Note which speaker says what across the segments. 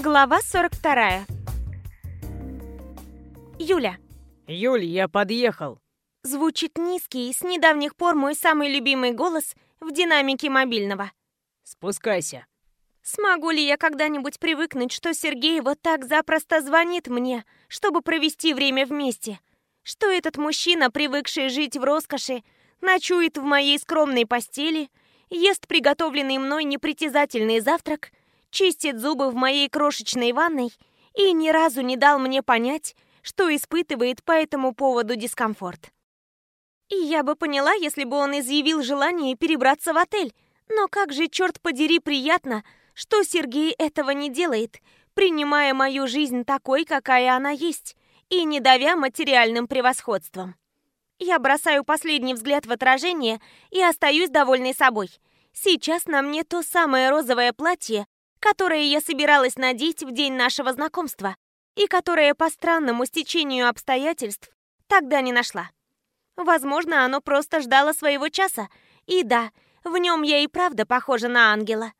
Speaker 1: Глава 42. Юля.
Speaker 2: Юль, я подъехал.
Speaker 1: Звучит низкий, с недавних пор мой самый любимый голос в динамике мобильного.
Speaker 2: Спускайся.
Speaker 1: Смогу ли я когда-нибудь привыкнуть, что Сергей вот так запросто звонит мне, чтобы провести время вместе? Что этот мужчина, привыкший жить в роскоши, ночует в моей скромной постели, ест приготовленный мной непритязательный завтрак чистит зубы в моей крошечной ванной и ни разу не дал мне понять, что испытывает по этому поводу дискомфорт. И я бы поняла, если бы он изъявил желание перебраться в отель, но как же, черт подери, приятно, что Сергей этого не делает, принимая мою жизнь такой, какая она есть, и не давя материальным превосходством. Я бросаю последний взгляд в отражение и остаюсь довольной собой. Сейчас на мне то самое розовое платье, которое я собиралась надеть в день нашего знакомства и которое по странному стечению обстоятельств тогда не нашла. Возможно, оно просто ждало своего часа, и да, в нем я и правда похожа на ангела.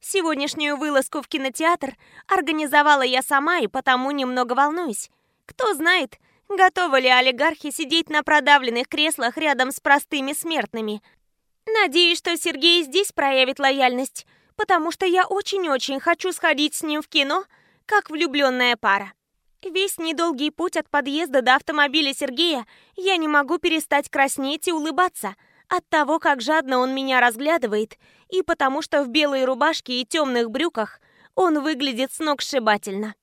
Speaker 1: Сегодняшнюю вылазку в кинотеатр организовала я сама и потому немного волнуюсь. Кто знает, готовы ли олигархи сидеть на продавленных креслах рядом с простыми смертными. Надеюсь, что Сергей здесь проявит лояльность, потому что я очень-очень хочу сходить с ним в кино, как влюбленная пара. Весь недолгий путь от подъезда до автомобиля Сергея я не могу перестать краснеть и улыбаться от того, как жадно он меня разглядывает, и потому что в белой рубашке и темных брюках он выглядит сногсшибательно.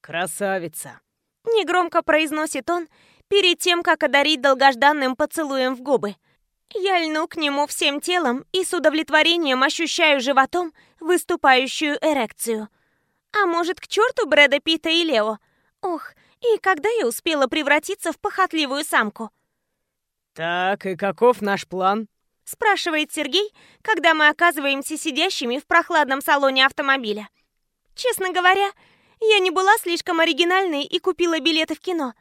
Speaker 2: «Красавица!»
Speaker 1: — негромко произносит он перед тем, как одарить долгожданным поцелуем в губы — я льну к нему всем телом и с удовлетворением ощущаю животом выступающую эрекцию. А может, к черту Брэда Питта и Лео? Ох, и когда я успела превратиться в похотливую самку?
Speaker 2: «Так, и каков наш план?»
Speaker 1: Спрашивает Сергей, когда мы оказываемся сидящими в прохладном салоне автомобиля. Честно говоря, я не была слишком оригинальной и купила билеты в кино.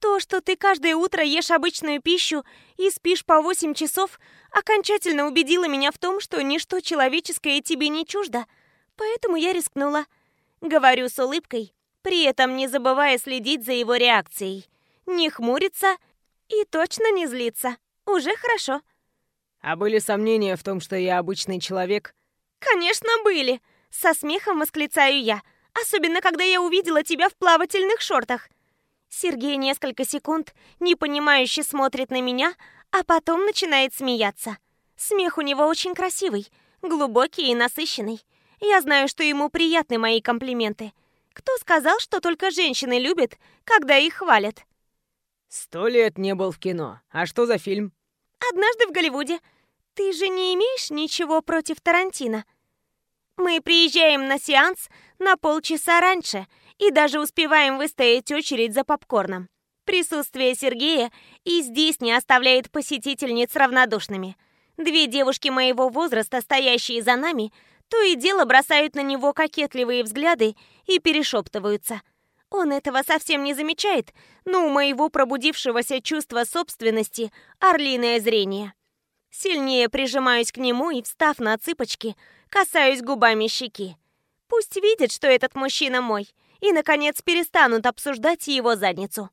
Speaker 1: То, что ты каждое утро ешь обычную пищу и спишь по 8 часов, окончательно убедило меня в том, что ничто человеческое тебе не чуждо. Поэтому я рискнула. Говорю с улыбкой, при этом не забывая следить за его реакцией. Не хмуриться и точно не злиться. Уже хорошо.
Speaker 2: А были сомнения в том, что я обычный человек?
Speaker 1: Конечно, были. Со смехом восклицаю я. Особенно, когда я увидела тебя в плавательных шортах. Сергей несколько секунд непонимающе смотрит на меня, а потом начинает смеяться. Смех у него очень красивый, глубокий и насыщенный. Я знаю, что ему приятны мои комплименты. Кто сказал, что только женщины любят, когда их хвалят?
Speaker 2: Сто лет не был в кино. А что за фильм?
Speaker 1: Однажды в Голливуде. Ты же не имеешь ничего против Тарантино? Мы приезжаем на сеанс на полчаса раньше и даже успеваем выстоять очередь за попкорном. Присутствие Сергея и здесь не оставляет посетительниц равнодушными. Две девушки моего возраста, стоящие за нами, то и дело бросают на него кокетливые взгляды и перешептываются. Он этого совсем не замечает, но у моего пробудившегося чувства собственности орлиное зрение. Сильнее прижимаюсь к нему и, встав на цыпочки, касаюсь губами щеки. Пусть видит, что этот мужчина мой, и, наконец, перестанут обсуждать его задницу.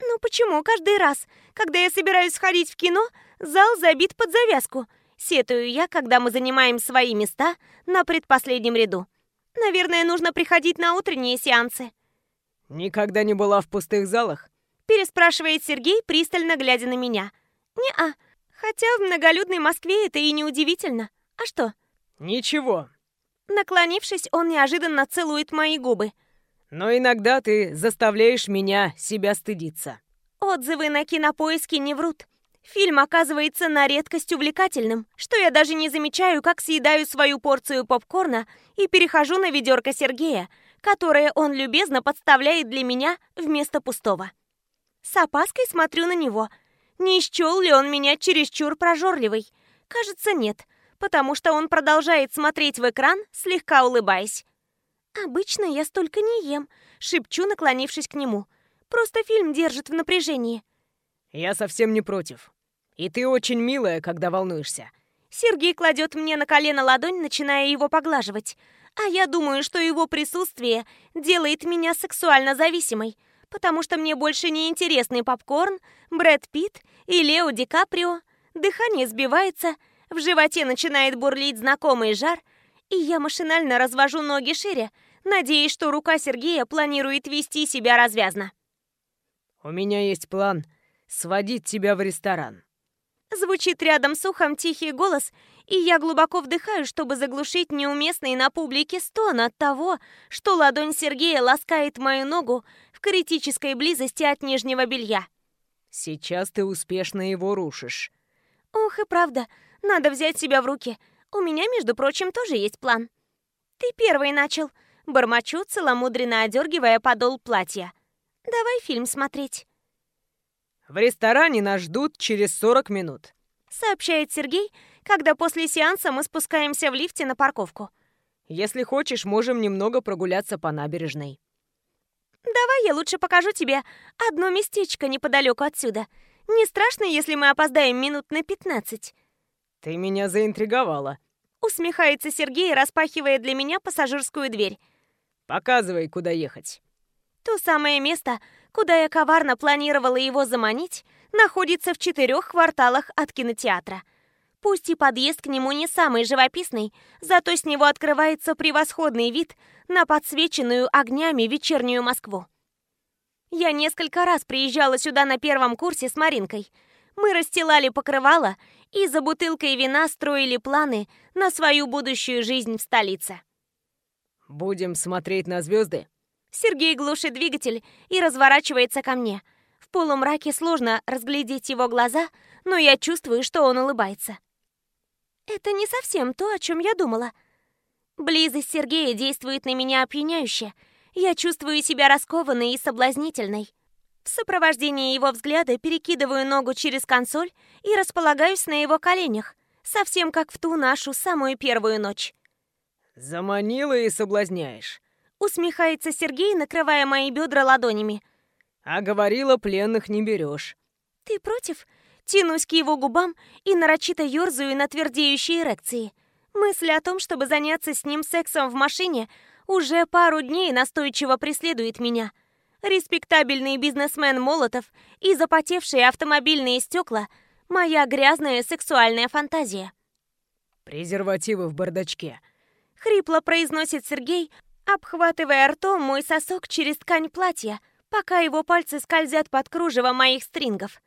Speaker 1: «Ну почему каждый раз, когда я собираюсь сходить в кино, зал забит под завязку?» Сетую я, когда мы занимаем свои места на предпоследнем ряду. Наверное, нужно приходить на утренние сеансы.
Speaker 2: «Никогда не была в пустых залах?»
Speaker 1: Переспрашивает Сергей, пристально глядя на меня. «Не-а. Хотя в многолюдной Москве это и не удивительно. А что?»
Speaker 2: «Ничего».
Speaker 1: Наклонившись, он неожиданно целует мои губы.
Speaker 2: Но иногда ты заставляешь меня себя стыдиться.
Speaker 1: Отзывы на кинопоиске не врут. Фильм оказывается на редкость увлекательным, что я даже не замечаю, как съедаю свою порцию попкорна и перехожу на ведерко Сергея, которое он любезно подставляет для меня вместо пустого. С опаской смотрю на него. Не счел ли он меня чересчур прожорливой? Кажется, нет, потому что он продолжает смотреть в экран, слегка улыбаясь. «Обычно я столько не ем», — шепчу, наклонившись к нему. «Просто фильм держит в напряжении».
Speaker 2: «Я совсем не против. И ты очень милая, когда волнуешься.
Speaker 1: Сергей кладет мне на колено ладонь, начиная его поглаживать. А я думаю, что его присутствие делает меня сексуально зависимой, потому что мне больше не интересны попкорн, Брэд Питт и Лео Ди Каприо. Дыхание сбивается, в животе начинает бурлить знакомый жар, и я машинально развожу ноги шире, надеясь, что рука Сергея планирует вести себя развязно.
Speaker 2: «У меня есть план сводить тебя в ресторан».
Speaker 1: Звучит рядом с ухом тихий голос, и я глубоко вдыхаю, чтобы заглушить неуместный на публике стон от того, что ладонь Сергея ласкает мою ногу в критической близости от нижнего белья.
Speaker 2: «Сейчас ты успешно его рушишь».
Speaker 1: Ох и правда, надо взять себя в руки. У меня, между прочим, тоже есть план. Ты первый начал. Бормочу, целомудренно одергивая подол платья. Давай фильм смотреть.
Speaker 2: В ресторане нас ждут через 40 минут.
Speaker 1: Сообщает Сергей, когда после сеанса мы спускаемся в лифте на парковку.
Speaker 2: Если хочешь, можем немного прогуляться по набережной.
Speaker 1: Давай я лучше покажу тебе одно местечко неподалеку отсюда. Не страшно, если мы опоздаем минут на 15?
Speaker 2: Ты меня заинтриговала.
Speaker 1: Усмехается Сергей, распахивая для меня пассажирскую дверь.
Speaker 2: Показывай, куда ехать.
Speaker 1: То самое место, куда я коварно планировала его заманить, находится в четырех кварталах от кинотеатра. Пусть и подъезд к нему не самый живописный, зато с него открывается превосходный вид на подсвеченную огнями вечернюю Москву. Я несколько раз приезжала сюда на первом курсе с Маринкой. Мы расстилали покрывало и за бутылкой вина строили планы на свою будущую жизнь в столице.
Speaker 2: «Будем смотреть на звезды?»
Speaker 1: Сергей глушит двигатель и разворачивается ко мне. В полумраке сложно разглядеть его глаза, но я чувствую, что он улыбается. Это не совсем то, о чем я думала. Близость Сергея действует на меня опьяняюще. Я чувствую себя раскованной и соблазнительной. В сопровождении его взгляда перекидываю ногу через консоль и располагаюсь на его коленях, совсем как в ту нашу самую первую ночь.
Speaker 2: «Заманила и соблазняешь», —
Speaker 1: усмехается Сергей, накрывая мои бедра ладонями.
Speaker 2: «А говорила, пленных не берешь».
Speaker 1: «Ты против?» Тянусь к его губам и нарочито ерзаю на твердеющей эрекции. Мысль о том, чтобы заняться с ним сексом в машине, уже пару дней настойчиво преследует меня. Респектабельный бизнесмен Молотов и запотевшие автомобильные стекла – моя грязная сексуальная фантазия.
Speaker 2: «Презервативы в бардачке», —
Speaker 1: хрипло произносит Сергей, обхватывая ртом мой сосок через ткань платья, пока его пальцы скользят под кружево моих стрингов.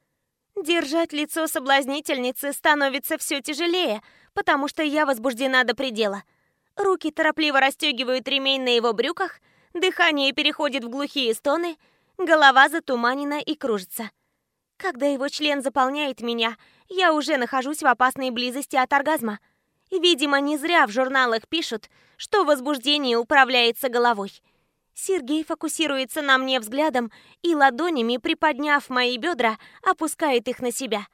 Speaker 1: Держать лицо соблазнительницы становится все тяжелее, потому что я возбуждена до предела. Руки торопливо расстегивают ремень на его брюках, дыхание переходит в глухие стоны, голова затуманена и кружится. Когда его член заполняет меня, я уже нахожусь в опасной близости от оргазма. Видимо, не зря в журналах пишут, что возбуждение управляется головой. Сергей фокусируется на мне взглядом и ладонями, приподняв мои бедра, опускает их на себя.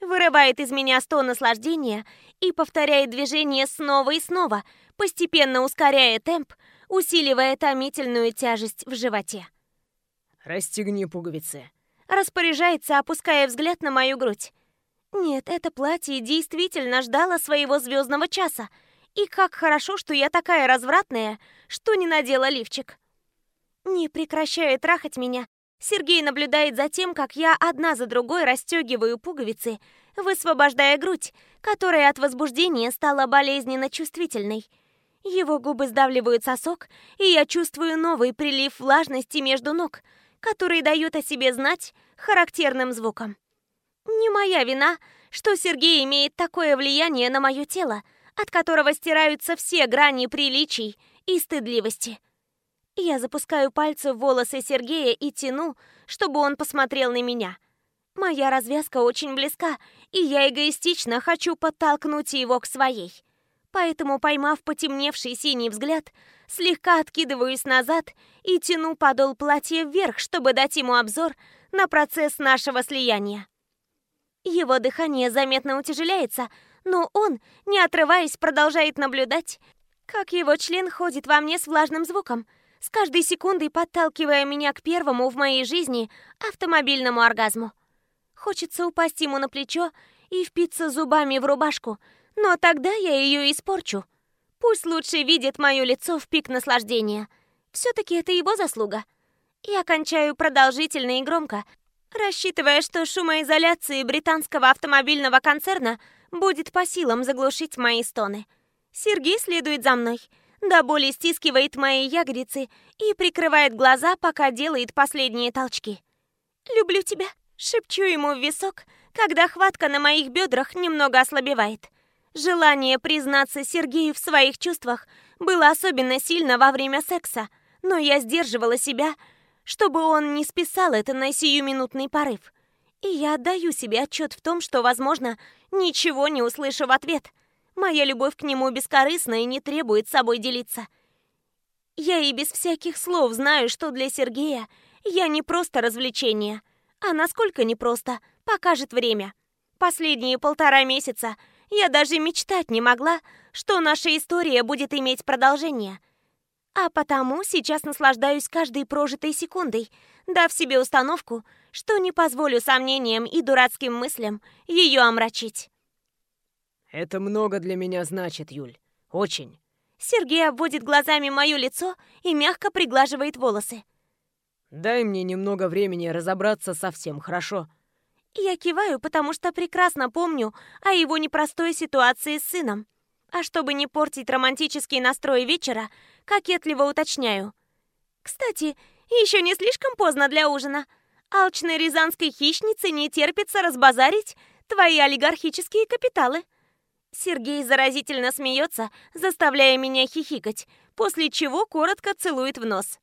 Speaker 1: Вырывает из меня стон наслаждения и повторяет движение снова и снова, постепенно ускоряя темп, усиливая томительную тяжесть в животе.
Speaker 2: «Расстегни пуговицы», —
Speaker 1: распоряжается, опуская взгляд на мою грудь. Нет, это платье действительно ждало своего звездного часа. И как хорошо, что я такая развратная, что не надела лифчик. Не прекращая трахать меня, Сергей наблюдает за тем, как я одна за другой расстегиваю пуговицы, высвобождая грудь, которая от возбуждения стала болезненно чувствительной. Его губы сдавливают сосок, и я чувствую новый прилив влажности между ног, который дает о себе знать характерным звуком. Не моя вина, что Сергей имеет такое влияние на мое тело, от которого стираются все грани приличий и стыдливости. Я запускаю пальцы в волосы Сергея и тяну, чтобы он посмотрел на меня. Моя развязка очень близка, и я эгоистично хочу подтолкнуть его к своей. Поэтому, поймав потемневший синий взгляд, слегка откидываюсь назад и тяну подол платья вверх, чтобы дать ему обзор на процесс нашего слияния. Его дыхание заметно утяжеляется, но он, не отрываясь, продолжает наблюдать, как его член ходит во мне с влажным звуком – с каждой секундой подталкивая меня к первому в моей жизни автомобильному оргазму. Хочется упасть ему на плечо и впиться зубами в рубашку, Но тогда я ее испорчу. Пусть лучше видит мое лицо в пик наслаждения. Все-таки это его заслуга. Я кончаю продолжительно и громко, рассчитывая, что шумоизоляции британского автомобильного концерна будет по силам заглушить мои стоны. Сергей следует за мной, до боли стискивает мои ягодицы и прикрывает глаза, пока делает последние толчки. «Люблю тебя», — шепчу ему в висок, когда хватка на моих бедрах немного ослабевает. Желание признаться Сергею в своих чувствах было особенно сильно во время секса, но я сдерживала себя, чтобы он не списал это на сиюминутный порыв. И я отдаю себе отчет в том, что, возможно, ничего не услышу в ответ. Моя любовь к нему бескорыстна и не требует собой делиться. Я и без всяких слов знаю, что для Сергея я не просто развлечение. А насколько непросто, покажет время. Последние полтора месяца я даже мечтать не могла, что наша история будет иметь продолжение. А потому сейчас наслаждаюсь каждой прожитой секундой, дав себе установку, что не позволю сомнениям и дурацким мыслям ее омрачить.
Speaker 2: «Это много для меня значит, Юль. Очень».
Speaker 1: Сергей обводит глазами мое лицо и мягко приглаживает волосы.
Speaker 2: «Дай мне немного времени разобраться со всем, хорошо?»
Speaker 1: Я киваю, потому что прекрасно помню о его непростой ситуации с сыном. А чтобы не портить романтический настрой вечера, кокетливо уточняю. Кстати, еще не слишком поздно для ужина. Алчной рязанской хищнице не терпится разбазарить твои олигархические капиталы. Сергей заразительно смеется, заставляя меня хихикать, после чего коротко целует в нос.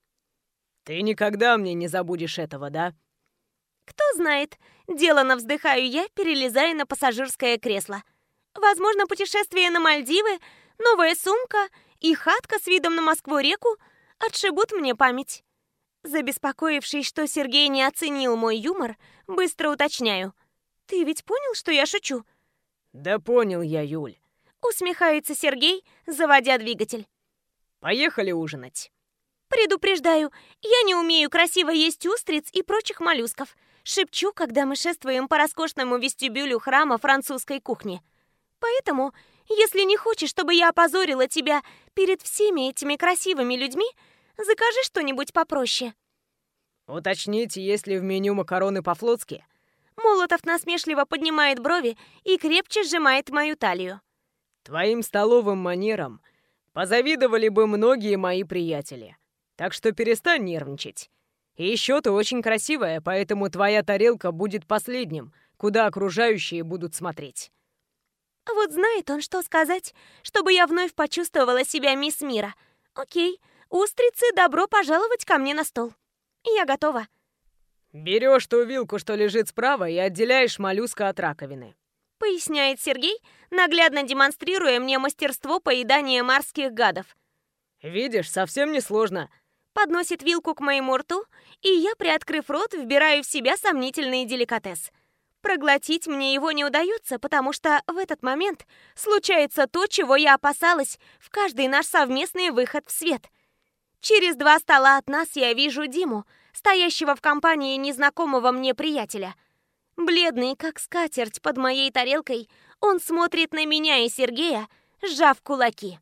Speaker 2: «Ты никогда мне не забудешь этого, да?»
Speaker 1: «Кто знает?» – делано вздыхаю я, перелезая на пассажирское кресло. «Возможно, путешествие на Мальдивы, новая сумка и хатка с видом на Москву-реку отшибут мне память». Забеспокоившись, что Сергей не оценил мой юмор, быстро уточняю. «Ты ведь понял, что я шучу?»
Speaker 2: «Да понял я, Юль», —
Speaker 1: усмехается Сергей, заводя двигатель.
Speaker 2: «Поехали ужинать».
Speaker 1: «Предупреждаю, я не умею красиво есть устриц и прочих моллюсков», шепчу, когда мы шествуем по роскошному вестибюлю храма французской кухни. «Поэтому, если не хочешь, чтобы я опозорила тебя перед всеми этими красивыми людьми, закажи что-нибудь попроще».
Speaker 2: «Уточните, есть ли в меню макароны по-флотски?»
Speaker 1: Молотов насмешливо поднимает брови и крепче сжимает мою талию.
Speaker 2: «Твоим столовым манерам позавидовали бы многие мои приятели. Так что перестань нервничать. И еще ты очень красивая, поэтому твоя тарелка будет последним, куда окружающие будут смотреть».
Speaker 1: Вот знает он, что сказать, чтобы я вновь почувствовала себя мисс мира. Окей, устрицы, добро пожаловать ко мне на стол. Я готова.
Speaker 2: Берешь ту вилку, что лежит справа, и отделяешь моллюска от раковины.
Speaker 1: Поясняет Сергей, наглядно демонстрируя мне мастерство поедания морских гадов.
Speaker 2: Видишь, совсем не сложно.
Speaker 1: Подносит вилку к моему рту, и я, приоткрыв рот, вбираю в себя сомнительный деликатес. Проглотить мне его не удается, потому что в этот момент случается то, чего я опасалась в каждый наш совместный выход в свет. Через два стола от нас я вижу Диму, стоящего в компании незнакомого мне приятеля. Бледный, как скатерть под моей тарелкой, он смотрит на меня и Сергея, сжав кулаки.